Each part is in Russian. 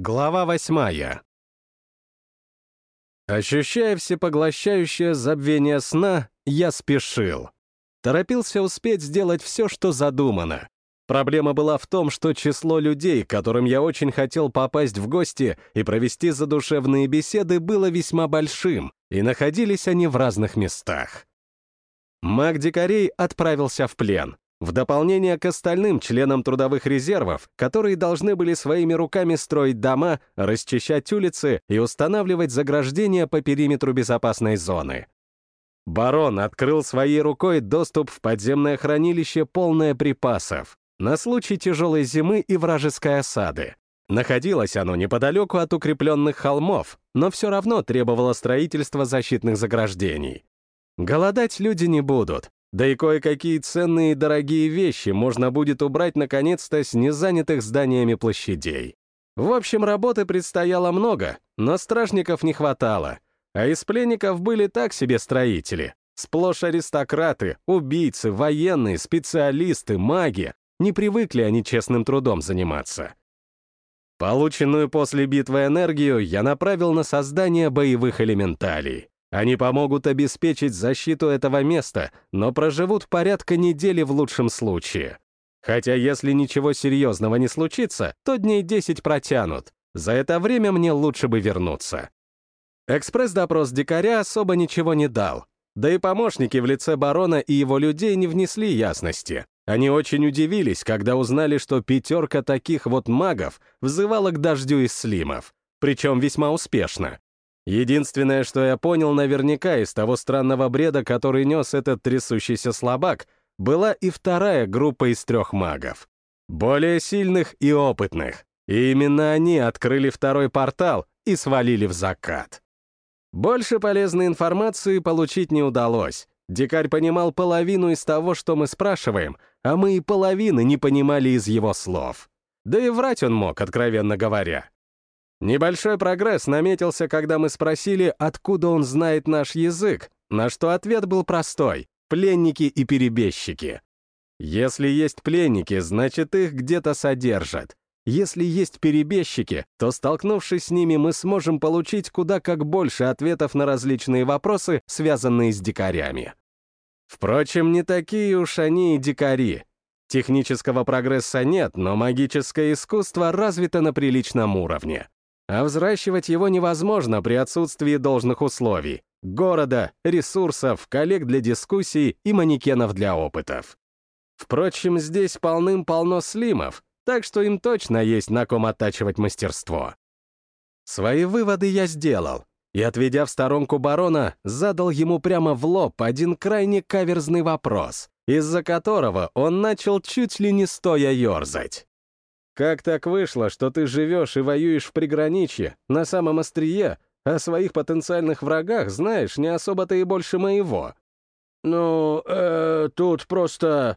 Глава восьмая. Ощущая всепоглощающее забвение сна, я спешил. Торопился успеть сделать все, что задумано. Проблема была в том, что число людей, которым я очень хотел попасть в гости и провести задушевные беседы, было весьма большим, и находились они в разных местах. Маг Дикарей отправился в плен, в дополнение к остальным членам трудовых резервов, которые должны были своими руками строить дома, расчищать улицы и устанавливать заграждения по периметру безопасной зоны. Барон открыл своей рукой доступ в подземное хранилище, полное припасов, на случай тяжелой зимы и вражеской осады. Находилось оно неподалеку от укрепленных холмов, но все равно требовало строительства защитных заграждений. Голодать люди не будут, да и кое-какие ценные и дорогие вещи можно будет убрать наконец-то с незанятых зданиями площадей. В общем, работы предстояло много, но стражников не хватало, а из пленников были так себе строители. Сплошь аристократы, убийцы, военные, специалисты, маги. Не привыкли они честным трудом заниматься. Полученную после битвы энергию я направил на создание боевых элементалей. Они помогут обеспечить защиту этого места, но проживут порядка недели в лучшем случае. Хотя если ничего серьезного не случится, то дней 10 протянут. За это время мне лучше бы вернуться. Экспресс-допрос дикаря особо ничего не дал. Да и помощники в лице барона и его людей не внесли ясности. Они очень удивились, когда узнали, что пятерка таких вот магов взывала к дождю из слимов. Причем весьма успешно. Единственное, что я понял наверняка из того странного бреда, который нес этот трясущийся слабак, была и вторая группа из трех магов. Более сильных и опытных. И именно они открыли второй портал и свалили в закат. Больше полезной информации получить не удалось. Дикарь понимал половину из того, что мы спрашиваем, а мы и половины не понимали из его слов. Да и врать он мог, откровенно говоря. Небольшой прогресс наметился, когда мы спросили, откуда он знает наш язык, на что ответ был простой — пленники и перебежчики. Если есть пленники, значит, их где-то содержат. Если есть перебежчики, то, столкнувшись с ними, мы сможем получить куда как больше ответов на различные вопросы, связанные с дикарями. Впрочем, не такие уж они и дикари. Технического прогресса нет, но магическое искусство развито на приличном уровне а взращивать его невозможно при отсутствии должных условий — города, ресурсов, коллег для дискуссий и манекенов для опытов. Впрочем, здесь полным-полно слимов, так что им точно есть на ком оттачивать мастерство. Свои выводы я сделал, и, отведя в сторонку барона, задал ему прямо в лоб один крайне каверзный вопрос, из-за которого он начал чуть ли не стоя ерзать. Как так вышло, что ты живешь и воюешь в приграничье, на самом острие, а о своих потенциальных врагах знаешь не особо-то и больше моего? Ну, э, тут просто...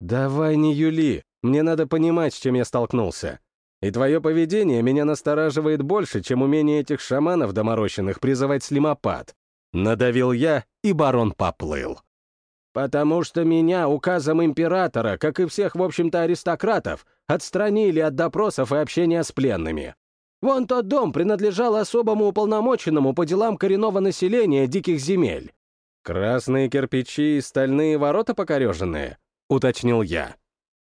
Давай не юли, мне надо понимать, с чем я столкнулся. И твое поведение меня настораживает больше, чем умение этих шаманов доморощенных призывать слимопад. Надавил я, и барон поплыл. «Потому что меня указом императора, как и всех, в общем-то, аристократов, отстранили от допросов и общения с пленными. Вон тот дом принадлежал особому уполномоченному по делам коренного населения диких земель». «Красные кирпичи и стальные ворота покореженные?» — уточнил я.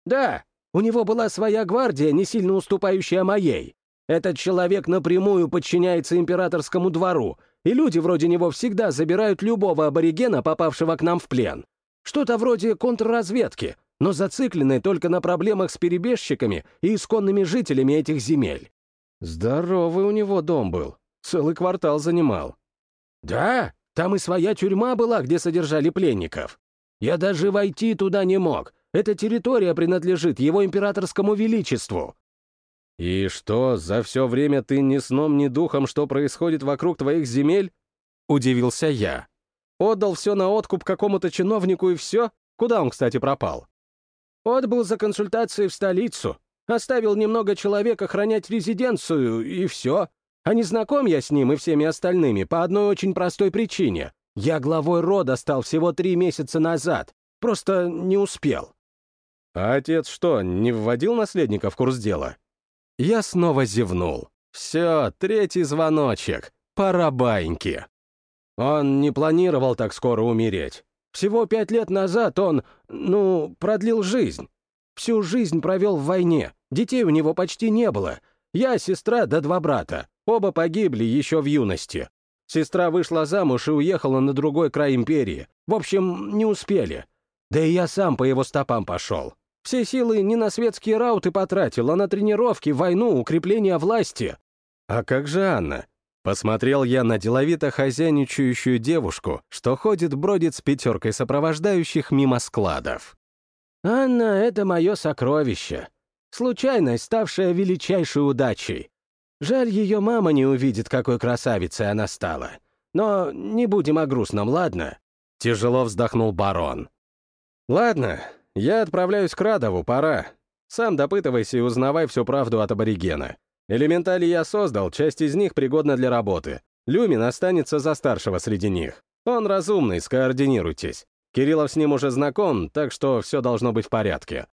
«Да, у него была своя гвардия, не сильно уступающая моей. Этот человек напрямую подчиняется императорскому двору, и люди вроде него всегда забирают любого аборигена, попавшего к нам в плен. Что-то вроде контрразведки, но зацикленной только на проблемах с перебежчиками и исконными жителями этих земель. Здоровый у него дом был, целый квартал занимал. Да, там и своя тюрьма была, где содержали пленников. Я даже войти туда не мог. Эта территория принадлежит его императорскому величеству. «И что, за все время ты ни сном, ни духом, что происходит вокруг твоих земель?» — удивился я. «Отдал все на откуп какому-то чиновнику и все? Куда он, кстати, пропал?» «Отбыл за консультацией в столицу. Оставил немного человек охранять резиденцию, и все. А не знаком я с ним и всеми остальными по одной очень простой причине. Я главой рода стал всего три месяца назад. Просто не успел». «А отец что, не вводил наследника в курс дела?» Я снова зевнул. Все, третий звоночек. Пора баньки. Он не планировал так скоро умереть. Всего пять лет назад он, ну, продлил жизнь. Всю жизнь провел в войне. Детей у него почти не было. Я, сестра, да два брата. Оба погибли еще в юности. Сестра вышла замуж и уехала на другой край империи. В общем, не успели. Да и я сам по его стопам пошел. Все силы не на светские рауты потратил, а на тренировки, войну, укрепление власти. А как же Анна? Посмотрел я на деловито хозяйничающую девушку, что ходит-бродит с пятеркой сопровождающих мимо складов. «Анна — это мое сокровище. Случайность, ставшая величайшей удачей. Жаль, ее мама не увидит, какой красавицей она стала. Но не будем о грустном, ладно?» Тяжело вздохнул барон. «Ладно, я отправляюсь к Радову, пора. Сам допытывайся и узнавай всю правду от аборигена. Элементали я создал, часть из них пригодна для работы. Люмин останется за старшего среди них. Он разумный, скоординируйтесь. Кириллов с ним уже знаком, так что все должно быть в порядке.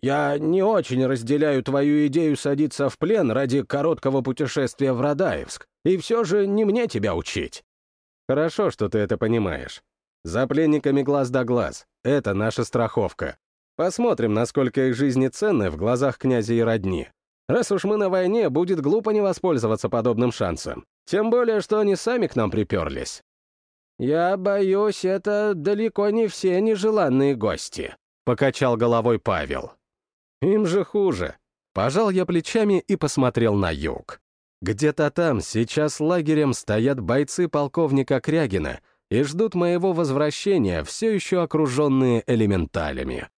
Я не очень разделяю твою идею садиться в плен ради короткого путешествия в Радаевск, и все же не мне тебя учить. Хорошо, что ты это понимаешь. За пленниками глаз да глаз. Это наша страховка. Посмотрим, насколько их жизни ценны в глазах князя и родни. Раз уж мы на войне, будет глупо не воспользоваться подобным шансом. Тем более, что они сами к нам приперлись. «Я боюсь, это далеко не все нежеланные гости», — покачал головой Павел. «Им же хуже». Пожал я плечами и посмотрел на юг. Где-то там сейчас лагерем стоят бойцы полковника Крягина и ждут моего возвращения, все еще окруженные элементалями.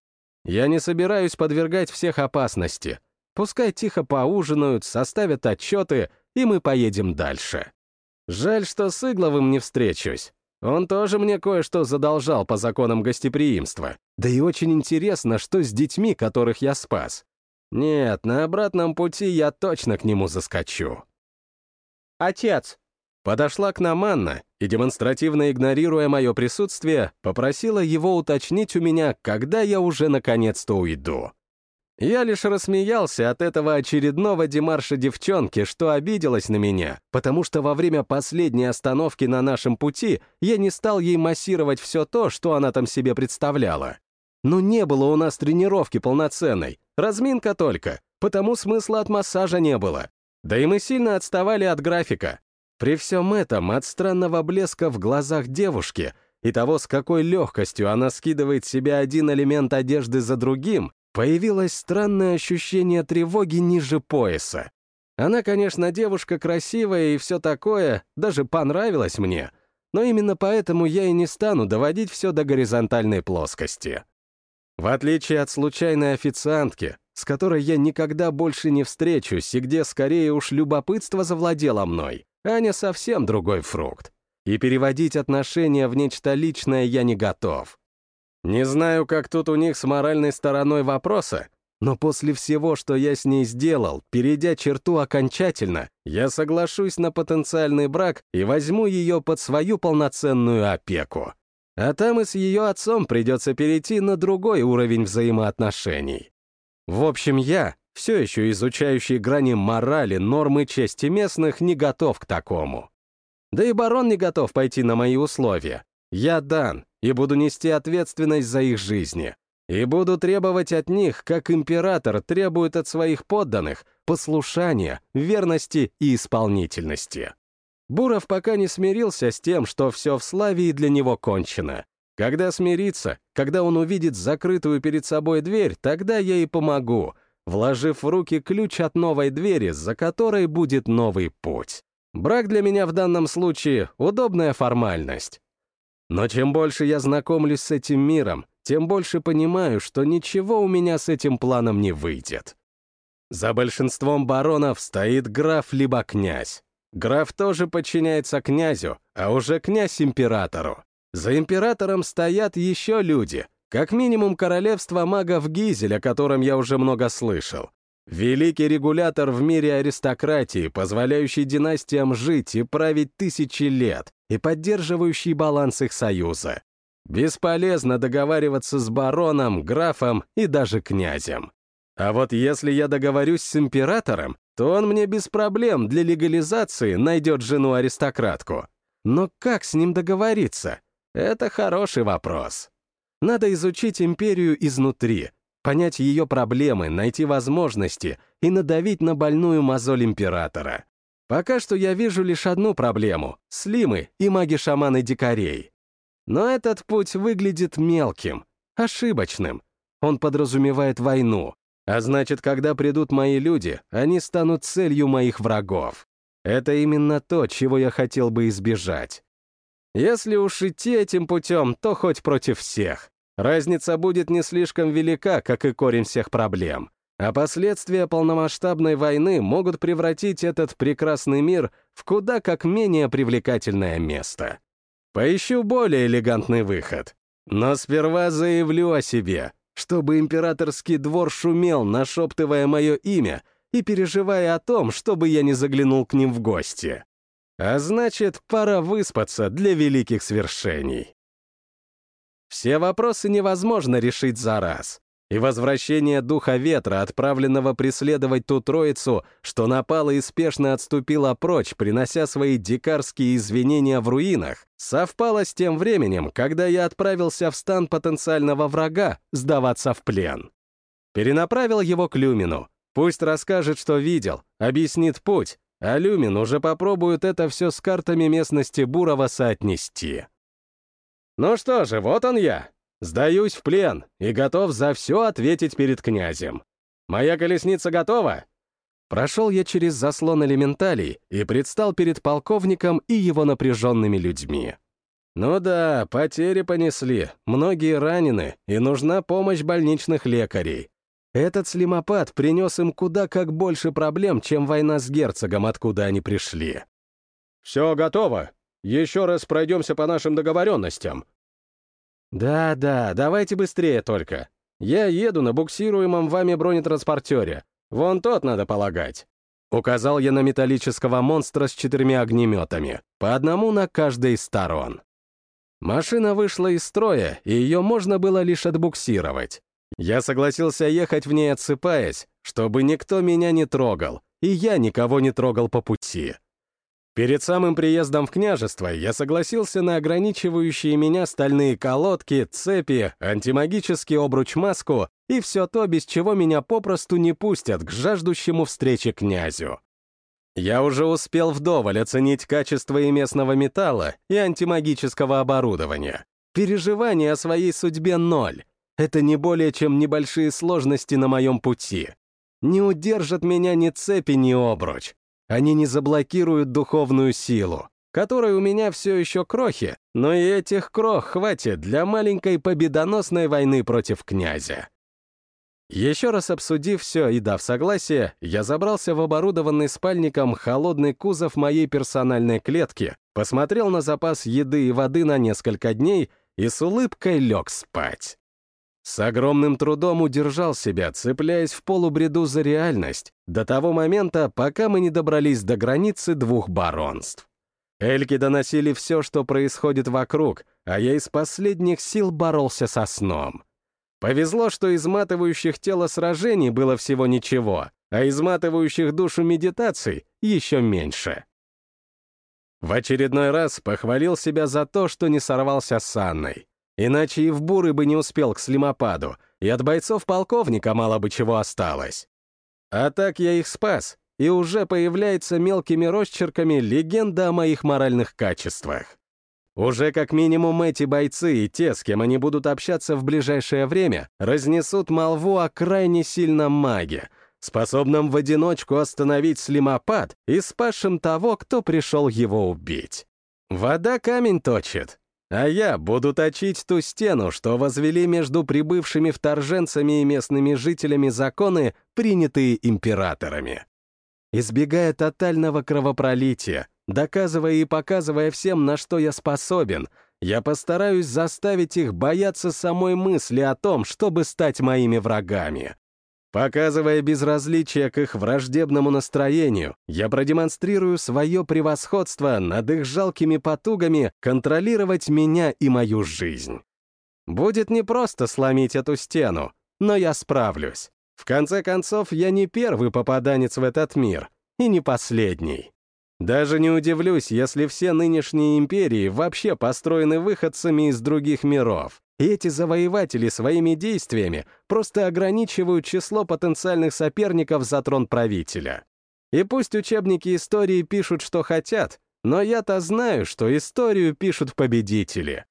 Я не собираюсь подвергать всех опасности — Пускай тихо поужинают, составят отчеты, и мы поедем дальше. Жаль, что с Игловым не встречусь. Он тоже мне кое-что задолжал по законам гостеприимства. Да и очень интересно, что с детьми, которых я спас. Нет, на обратном пути я точно к нему заскочу. «Отец!» Подошла к нам Анна и, демонстративно игнорируя мое присутствие, попросила его уточнить у меня, когда я уже наконец-то уйду. Я лишь рассмеялся от этого очередного демарша девчонки, что обиделась на меня, потому что во время последней остановки на нашем пути я не стал ей массировать все то, что она там себе представляла. Но не было у нас тренировки полноценной, разминка только, потому смысла от массажа не было. Да и мы сильно отставали от графика. При всем этом от странного блеска в глазах девушки и того, с какой легкостью она скидывает себе один элемент одежды за другим, Появилось странное ощущение тревоги ниже пояса. Она, конечно, девушка красивая и все такое, даже понравилась мне, но именно поэтому я и не стану доводить все до горизонтальной плоскости. В отличие от случайной официантки, с которой я никогда больше не встречусь и где скорее уж любопытство завладело мной, Аня совсем другой фрукт. И переводить отношения в нечто личное я не готов. Не знаю, как тут у них с моральной стороной вопроса, но после всего, что я с ней сделал, перейдя черту окончательно, я соглашусь на потенциальный брак и возьму ее под свою полноценную опеку. А там и с ее отцом придется перейти на другой уровень взаимоотношений. В общем, я, все еще изучающий грани морали, нормы чести местных, не готов к такому. Да и барон не готов пойти на мои условия. Я дан, и буду нести ответственность за их жизни. И буду требовать от них, как император требует от своих подданных, послушания, верности и исполнительности. Буров пока не смирился с тем, что все в Славии для него кончено. Когда смирится, когда он увидит закрытую перед собой дверь, тогда я и помогу, вложив в руки ключ от новой двери, за которой будет новый путь. Брак для меня в данном случае — удобная формальность. Но чем больше я знакомлюсь с этим миром, тем больше понимаю, что ничего у меня с этим планом не выйдет. За большинством баронов стоит граф либо князь. Граф тоже подчиняется князю, а уже князь императору. За императором стоят еще люди, как минимум королевство магов Гизель, о котором я уже много слышал. Великий регулятор в мире аристократии, позволяющий династиям жить и править тысячи лет, и поддерживающий баланс их союза. Бесполезно договариваться с бароном, графом и даже князем. А вот если я договорюсь с императором, то он мне без проблем для легализации найдет жену-аристократку. Но как с ним договориться? Это хороший вопрос. Надо изучить империю изнутри, понять ее проблемы, найти возможности и надавить на больную мозоль императора. Пока что я вижу лишь одну проблему — слимы и маги-шаманы дикарей. Но этот путь выглядит мелким, ошибочным. Он подразумевает войну, а значит, когда придут мои люди, они станут целью моих врагов. Это именно то, чего я хотел бы избежать. Если уж идти этим путем, то хоть против всех. Разница будет не слишком велика, как и корень всех проблем. А последствия полномасштабной войны могут превратить этот прекрасный мир в куда как менее привлекательное место. Поищу более элегантный выход. Но сперва заявлю о себе, чтобы императорский двор шумел, нашептывая мое имя и переживая о том, чтобы я не заглянул к ним в гости. А значит, пора выспаться для великих свершений. Все вопросы невозможно решить за раз. И возвращение духа ветра, отправленного преследовать ту троицу, что напала и спешно отступила прочь, принося свои дикарские извинения в руинах, совпало с тем временем, когда я отправился в стан потенциального врага сдаваться в плен. Перенаправил его к Люмину, Пусть расскажет, что видел, объяснит путь, а Люмин уже попробует это все с картами местности Бурова соотнести. Ну что же, вот он я. Сдаюсь в плен и готов за все ответить перед князем. Моя колесница готова? Прошел я через заслон элементалей и предстал перед полковником и его напряженными людьми. Ну да, потери понесли, многие ранены, и нужна помощь больничных лекарей. Этот слимопад принес им куда как больше проблем, чем война с герцогом, откуда они пришли. «Все готово. Еще раз пройдемся по нашим договоренностям». «Да-да, давайте быстрее только. Я еду на буксируемом вами бронетранспортере. Вон тот, надо полагать». Указал я на металлического монстра с четырьмя огнеметами, по одному на каждой из сторон. Машина вышла из строя, и ее можно было лишь отбуксировать. Я согласился ехать в ней отсыпаясь, чтобы никто меня не трогал, и я никого не трогал по пути. Перед самым приездом в княжество я согласился на ограничивающие меня стальные колодки, цепи, антимагический обруч-маску и все то, без чего меня попросту не пустят к жаждущему встрече князю. Я уже успел вдоволь оценить качество и местного металла, и антимагического оборудования. Переживания о своей судьбе ноль, это не более чем небольшие сложности на моем пути. Не удержат меня ни цепи, ни обруч. Они не заблокируют духовную силу, которой у меня все еще крохи, но и этих крох хватит для маленькой победоносной войны против князя. Еще раз обсудив все и дав согласие, я забрался в оборудованный спальником холодный кузов моей персональной клетки, посмотрел на запас еды и воды на несколько дней и с улыбкой лег спать. С огромным трудом удержал себя, цепляясь в полубреду за реальность, до того момента, пока мы не добрались до границы двух баронств. Эльки доносили все, что происходит вокруг, а я из последних сил боролся со сном. Повезло, что изматывающих тело сражений было всего ничего, а изматывающих душу медитаций еще меньше. В очередной раз похвалил себя за то, что не сорвался с Анной. Иначе и в буры бы не успел к слимопаду, и от бойцов полковника мало бы чего осталось. А так я их спас, и уже появляется мелкими росчерками легенда о моих моральных качествах. Уже как минимум эти бойцы и те, с кем они будут общаться в ближайшее время, разнесут молву о крайне сильном маге, способном в одиночку остановить слимопад и спасшим того, кто пришел его убить. Вода камень точит, а я буду точить ту стену, что возвели между прибывшими вторженцами и местными жителями законы, принятые императорами. Избегая тотального кровопролития, доказывая и показывая всем, на что я способен, я постараюсь заставить их бояться самой мысли о том, чтобы стать моими врагами. Показывая безразличие к их враждебному настроению, я продемонстрирую свое превосходство над их жалкими потугами контролировать меня и мою жизнь. Будет непросто сломить эту стену, но я справлюсь. В конце концов, я не первый попаданец в этот мир, и не последний. Даже не удивлюсь, если все нынешние империи вообще построены выходцами из других миров, и эти завоеватели своими действиями просто ограничивают число потенциальных соперников за трон правителя. И пусть учебники истории пишут, что хотят, но я-то знаю, что историю пишут победители.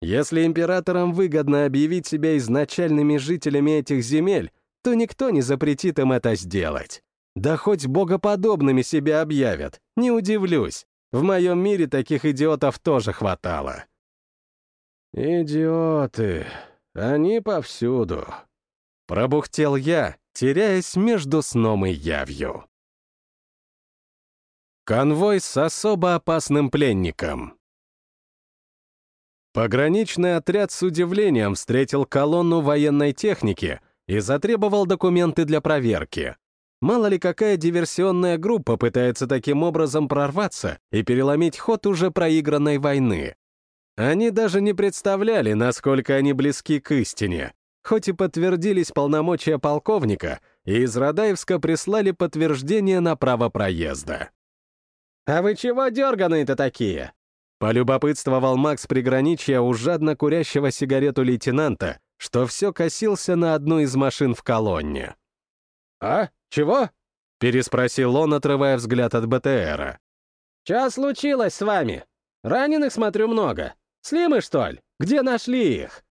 Если императорам выгодно объявить себя изначальными жителями этих земель, то никто не запретит им это сделать. Да хоть богоподобными себя объявят, не удивлюсь. В моем мире таких идиотов тоже хватало. «Идиоты, они повсюду», — пробухтел я, теряясь между сном и явью. Конвой с особо опасным пленником. Пограничный отряд с удивлением встретил колонну военной техники — и затребовал документы для проверки. Мало ли какая диверсионная группа пытается таким образом прорваться и переломить ход уже проигранной войны. Они даже не представляли, насколько они близки к истине, хоть и подтвердились полномочия полковника, и из Радаевска прислали подтверждение на право проезда. «А вы чего дерганые-то такие?» Полюбопытствовал Макс приграничья у жадно курящего сигарету лейтенанта, что все косился на одну из машин в колонне. «А? Чего?» — переспросил он, отрывая взгляд от БТРа. «Что случилось с вами? Раненых, смотрю, много. Слимы, что ли? Где нашли их?»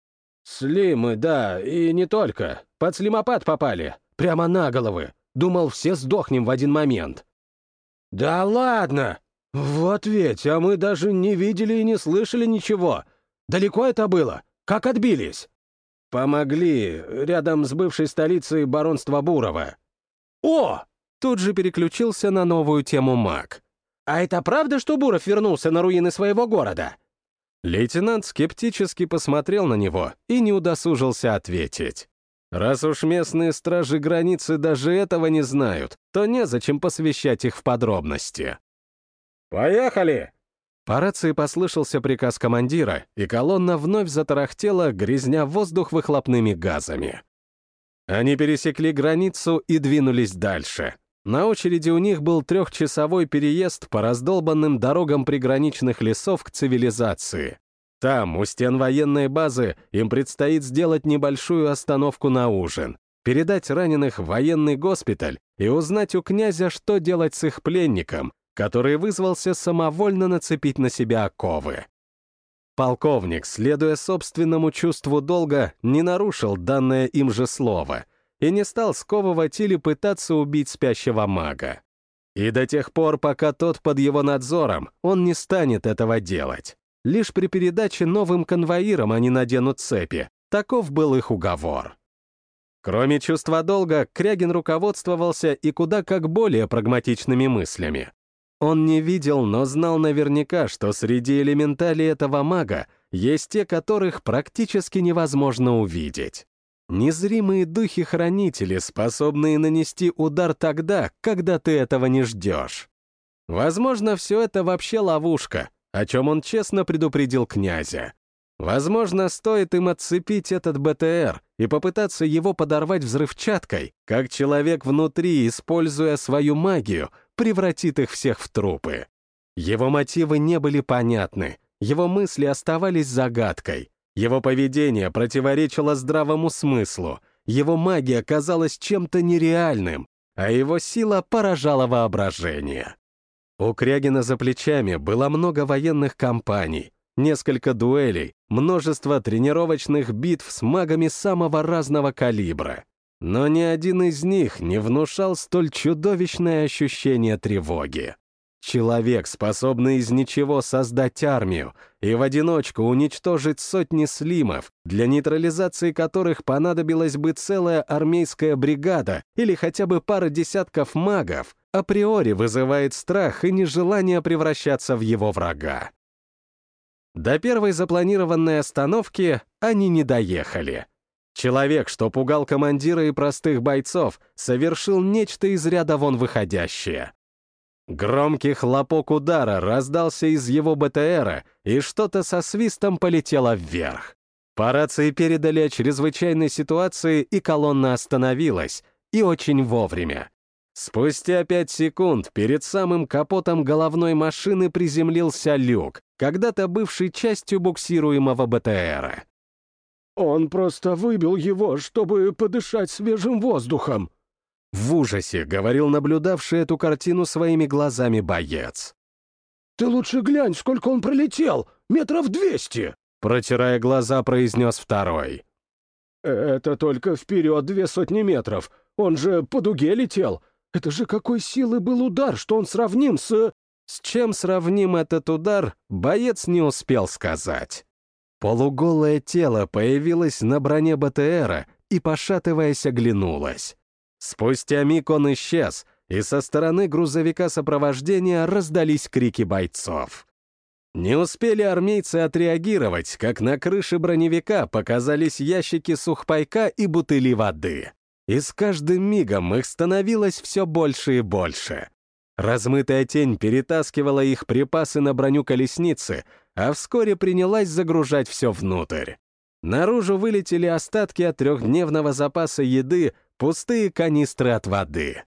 «Слимы, да, и не только. Под слимопад попали. Прямо на головы. Думал, все сдохнем в один момент». «Да ладно! Вот ведь, а мы даже не видели и не слышали ничего. Далеко это было? Как отбились?» «Помогли, рядом с бывшей столицей баронства Бурова». «О!» — тут же переключился на новую тему маг. «А это правда, что Буров вернулся на руины своего города?» Лейтенант скептически посмотрел на него и не удосужился ответить. Раз уж местные стражи границы даже этого не знают, то незачем посвящать их в подробности. «Поехали!» По рации послышался приказ командира, и колонна вновь затарахтела, грязня воздух выхлопными газами. Они пересекли границу и двинулись дальше. На очереди у них был трехчасовой переезд по раздолбанным дорогам приграничных лесов к цивилизации. Там, у стен военной базы, им предстоит сделать небольшую остановку на ужин, передать раненых в военный госпиталь и узнать у князя, что делать с их пленником, который вызвался самовольно нацепить на себя оковы. Полковник, следуя собственному чувству долга, не нарушил данное им же слово и не стал сковывать или пытаться убить спящего мага. И до тех пор, пока тот под его надзором, он не станет этого делать. Лишь при передаче новым конвоирам они наденут цепи. Таков был их уговор. Кроме чувства долга, Крягин руководствовался и куда как более прагматичными мыслями. Он не видел, но знал наверняка, что среди элементалей этого мага есть те, которых практически невозможно увидеть. Незримые духи-хранители, способные нанести удар тогда, когда ты этого не ждешь. Возможно, все это вообще ловушка, о чем он честно предупредил князя. Возможно, стоит им отцепить этот БТР и попытаться его подорвать взрывчаткой, как человек внутри, используя свою магию, превратит их всех в трупы. Его мотивы не были понятны, его мысли оставались загадкой, его поведение противоречило здравому смыслу, его магия казалась чем-то нереальным, а его сила поражала воображение. У Крягина за плечами было много военных кампаний, несколько дуэлей, множество тренировочных битв с магами самого разного калибра. Но ни один из них не внушал столь чудовищное ощущение тревоги. Человек, способный из ничего создать армию и в одиночку уничтожить сотни слимов, для нейтрализации которых понадобилась бы целая армейская бригада или хотя бы пара десятков магов, априори вызывает страх и нежелание превращаться в его врага. До первой запланированной остановки они не доехали. Человек, что пугал командира и простых бойцов, совершил нечто из ряда вон выходящее. Громкий хлопок удара раздался из его БТРа, и что-то со свистом полетело вверх. По рации передали о чрезвычайной ситуации, и колонна остановилась, и очень вовремя. Спустя пять секунд перед самым капотом головной машины приземлился люк, когда-то бывший частью буксируемого БТРа. «Он просто выбил его, чтобы подышать свежим воздухом», в ужасе говорил наблюдавший эту картину своими глазами боец. «Ты лучше глянь, сколько он пролетел! Метров двести!» Протирая глаза, произнес второй. «Это только вперед две сотни метров. Он же по дуге летел. Это же какой силы был удар, что он сравним с...» С чем сравним этот удар, боец не успел сказать. Полуголое тело появилось на броне БТРа и, пошатываясь, оглянулось. Спустя миг он исчез, и со стороны грузовика сопровождения раздались крики бойцов. Не успели армейцы отреагировать, как на крыше броневика показались ящики сухпайка и бутыли воды. И с каждым мигом их становилось все больше и больше. Размытая тень перетаскивала их припасы на броню колесницы, а вскоре принялась загружать все внутрь. Наружу вылетели остатки от трехдневного запаса еды, пустые канистры от воды.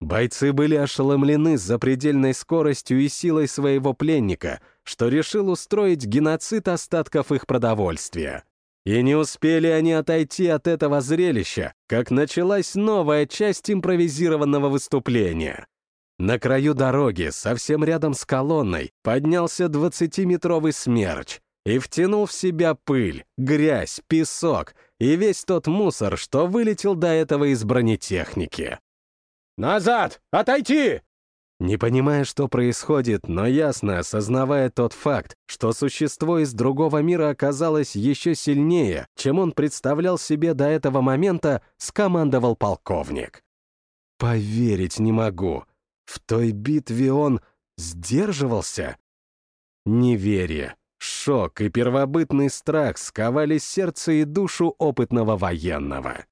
Бойцы были ошеломлены запредельной скоростью и силой своего пленника, что решил устроить геноцид остатков их продовольствия. И не успели они отойти от этого зрелища, как началась новая часть импровизированного выступления. На краю дороги, совсем рядом с колонной, поднялся 20-метровый смерч и втянул в себя пыль, грязь, песок и весь тот мусор, что вылетел до этого из бронетехники. «Назад! Отойти!» Не понимая, что происходит, но ясно осознавая тот факт, что существо из другого мира оказалось еще сильнее, чем он представлял себе до этого момента, скомандовал полковник. «Поверить не могу. В той битве он сдерживался?» Неверие, Шок и первобытный страх сковали сердце и душу опытного военного.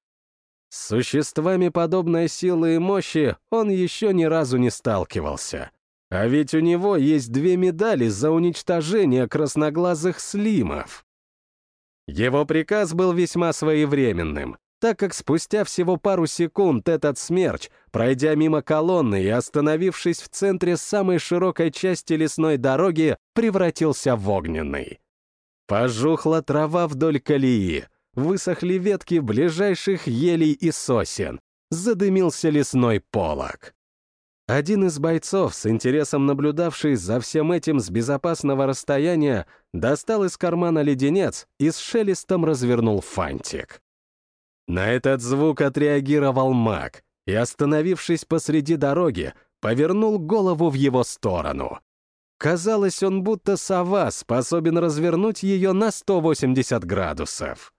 С существами подобной силы и мощи он еще ни разу не сталкивался. А ведь у него есть две медали за уничтожение красноглазых слимов. Его приказ был весьма своевременным так как спустя всего пару секунд этот смерч, пройдя мимо колонны и остановившись в центре самой широкой части лесной дороги, превратился в огненный. Пожухла трава вдоль колеи, высохли ветки ближайших елей и сосен, задымился лесной полог. Один из бойцов, с интересом наблюдавший за всем этим с безопасного расстояния, достал из кармана леденец и с шелестом развернул фантик. На этот звук отреагировал маг и, остановившись посреди дороги, повернул голову в его сторону. Казалось, он будто сова способен развернуть ее на 180 градусов.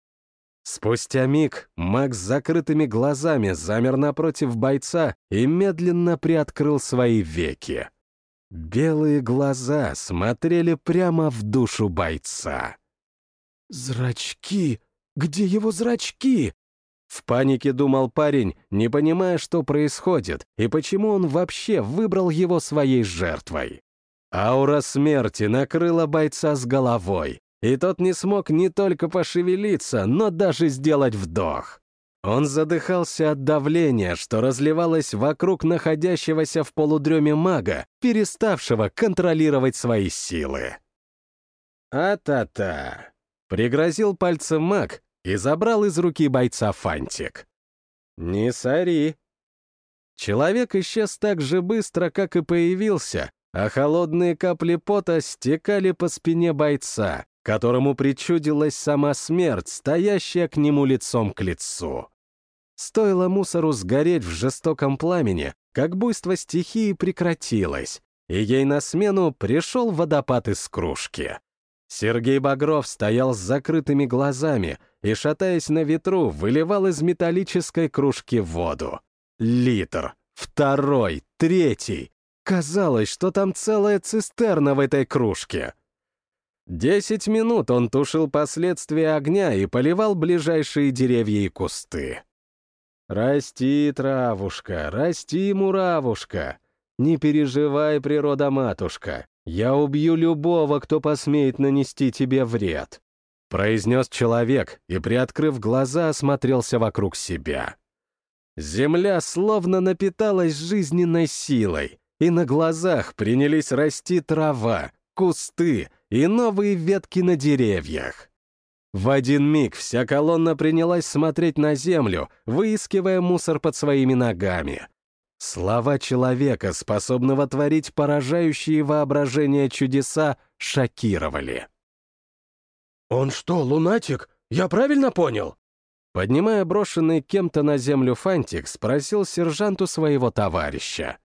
Спустя миг маг с закрытыми глазами замер напротив бойца и медленно приоткрыл свои веки. Белые глаза смотрели прямо в душу бойца. «Зрачки! Где его зрачки?» В панике думал парень, не понимая, что происходит и почему он вообще выбрал его своей жертвой. Аура смерти накрыла бойца с головой, и тот не смог не только пошевелиться, но даже сделать вдох. Он задыхался от давления, что разливалось вокруг находящегося в полудреме мага, переставшего контролировать свои силы. «А-та-та!» — пригрозил пальцем маг, и забрал из руки бойца фантик. «Не сори». Человек исчез так же быстро, как и появился, а холодные капли пота стекали по спине бойца, которому причудилась сама смерть, стоящая к нему лицом к лицу. Стоило мусору сгореть в жестоком пламени, как буйство стихии прекратилось, и ей на смену пришел водопад из кружки. Сергей Багров стоял с закрытыми глазами и, шатаясь на ветру, выливал из металлической кружки воду. Литр, второй, третий. Казалось, что там целая цистерна в этой кружке. Десять минут он тушил последствия огня и поливал ближайшие деревья и кусты. «Расти, травушка, расти, муравушка, не переживай, природа-матушка, «Я убью любого, кто посмеет нанести тебе вред», — произнес человек и, приоткрыв глаза, осмотрелся вокруг себя. Земля словно напиталась жизненной силой, и на глазах принялись расти трава, кусты и новые ветки на деревьях. В один миг вся колонна принялась смотреть на землю, выискивая мусор под своими ногами. Слова человека, способного творить поражающие воображение чудеса, шокировали. «Он что, лунатик? Я правильно понял?» Поднимая брошенный кем-то на землю фантик, спросил сержанту своего товарища.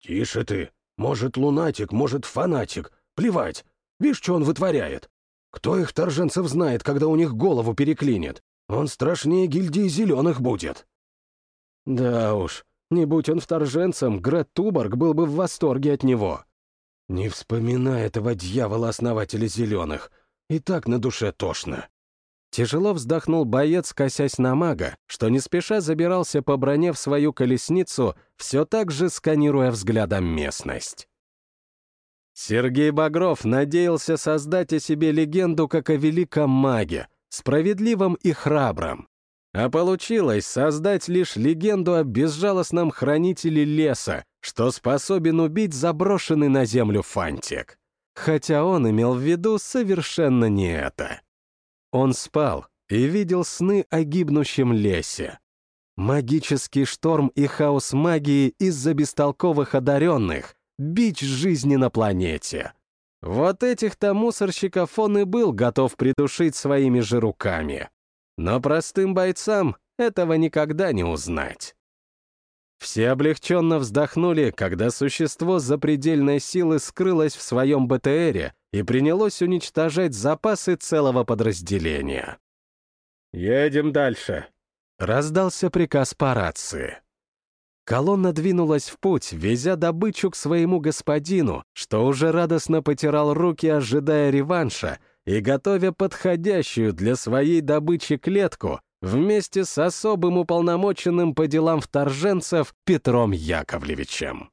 «Тише ты. Может, лунатик, может, фанатик. Плевать. Видишь, что он вытворяет? Кто их торженцев знает, когда у них голову переклинит? Он страшнее гильдии зеленых будет». «Да уж, не будь он вторженцем, Грет Туборг был бы в восторге от него». «Не вспоминай этого дьявола-основателя зеленых. И так на душе тошно». Тяжело вздохнул боец, косясь на мага, что не спеша забирался по броне в свою колесницу, все так же сканируя взглядом местность. Сергей Багров надеялся создать о себе легенду как о великом маге, справедливом и храбром. А получилось создать лишь легенду о безжалостном хранителе леса, что способен убить заброшенный на землю фантик. Хотя он имел в виду совершенно не это. Он спал и видел сны о гибнущем лесе. Магический шторм и хаос магии из-за бестолковых одаренных, бич жизни на планете. Вот этих-то мусорщиков он и был готов придушить своими же руками. Но простым бойцам этого никогда не узнать. Все облегченно вздохнули, когда существо запредельной силы скрылось в своем БТРе и принялось уничтожать запасы целого подразделения. «Едем дальше», — раздался приказ по рации. Колонна двинулась в путь, везя добычу к своему господину, что уже радостно потирал руки, ожидая реванша и готовя подходящую для своей добычи клетку вместе с особым уполномоченным по делам вторженцев Петром Яковлевичем.